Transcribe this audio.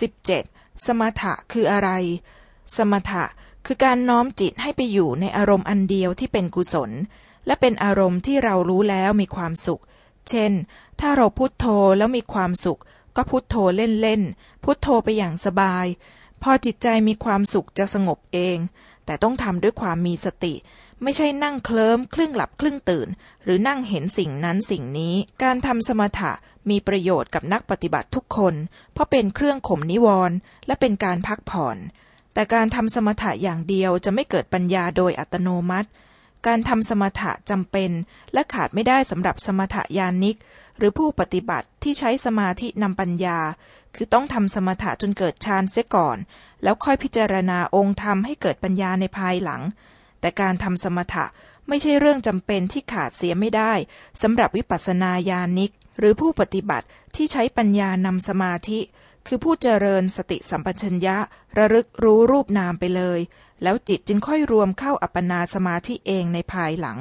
17. สมถะคืออะไร สมถะคือการน้อมจิตให้ไปอยู่ในอารมณ์อันเดียวที่เป็นกุศล และเป็นอารมณ์ที่เรารู้แล้วมีความสุข เช่น ถ้าเราพุโทโธแล้วมีความสุข ก็พุโทโธเล่นๆ พุโทโธไปอย่างสบาย พอจิตใจมีความสุขจะสงบเอง แต่ต้องทำด้วยความมีสติ ไม่ใช่นั่งเคลิ้มครึ่งหลับครึ่งตื่น หรือนั่งเห็นสิ่งนั้นสิ่งนี้ การทำสมถะมีประโยชน์กับนักปฏิบัติทุกคน เพราะเป็นเครื่องข่มนิวรณ์และเป็นการพักผ่อน แต่การทำสมถะอย่างเดียวจะไม่เกิดปัญญาโดยอัตโนมัติ การทำสมถะจำเป็น และขาดไม่ได้สำหรับสมถะญาณิก หรือผู้ปฏิบัติที่ใช้สมาธินำปัญญา คือต้องทำสมถะจนเกิดฌานเสียก่อน แล้วค่อยพิจารณาองค์ธรรมให้เกิดปัญญาในภายหลัง แต่การทำสมถะไม่ใช่เรื่องจำเป็นที่ขาดเสียไม่ได้สำหรับวิปัสสนาญาณิก หรือผู้ปฏิบัติที่ใช้ปัญญานำสมาธิ คือผู้เจริญสติสัมปชัญญะระลึกรู้รูปนามไปเลย แล้วจิตจึงค่อยรวมเข้าอัปปนาสมาธิเองในภายหลัง